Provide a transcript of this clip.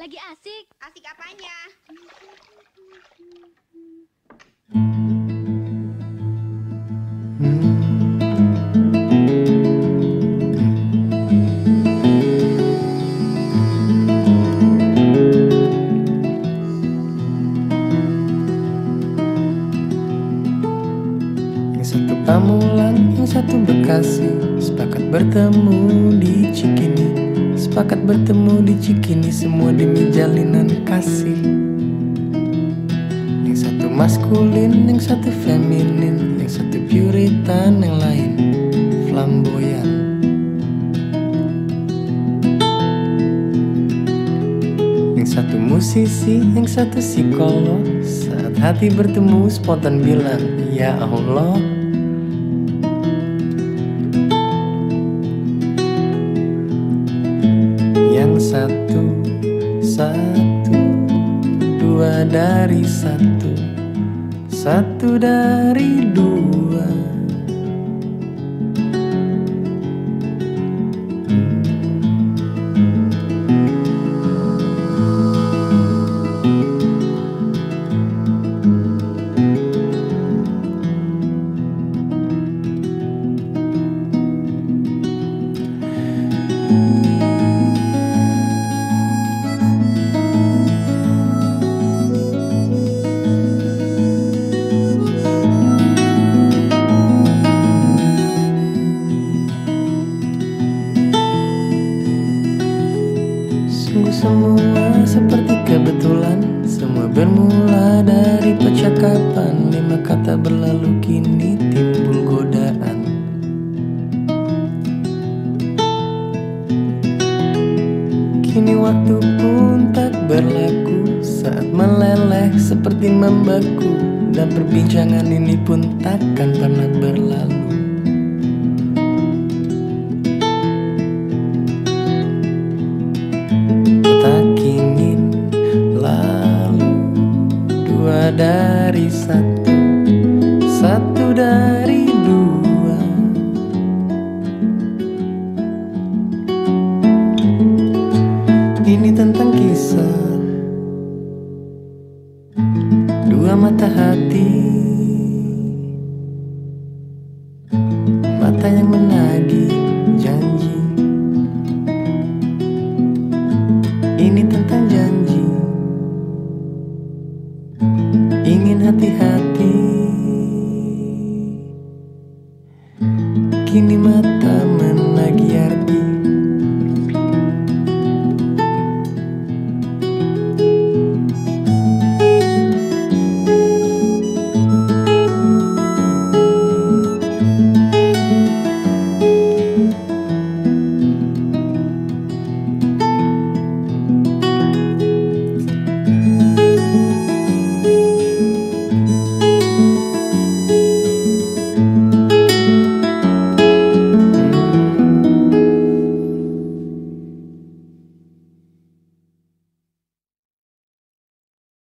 Lagi asik. Asik apanya? Yang satu Pamulang, yang satu Bekasi Sepakat bertemu di Cikini Sepakat bertemu di Cikini Semua demi jalinan kasih. Yang satu maskulin, yang satu feminin Yang satu puritan, yang lain flamboyan. Yang satu musisi, yang satu psikolog Saat hati bertemu spontan bilang Ya Allah satu, satu Dua dari satu. Satu dari dua semua seperti kebetulan Semua bermula dari percakapan. Lima kata berlalu kini timbul godaan. Kini waktu pun tak berlaku Saat meleleh seperti membeku. Dan perbincangan ini pun takkan pernah berlalu dari satu satu dari dua. Ini tentang kisah dua mata hati Kini mata menagih arti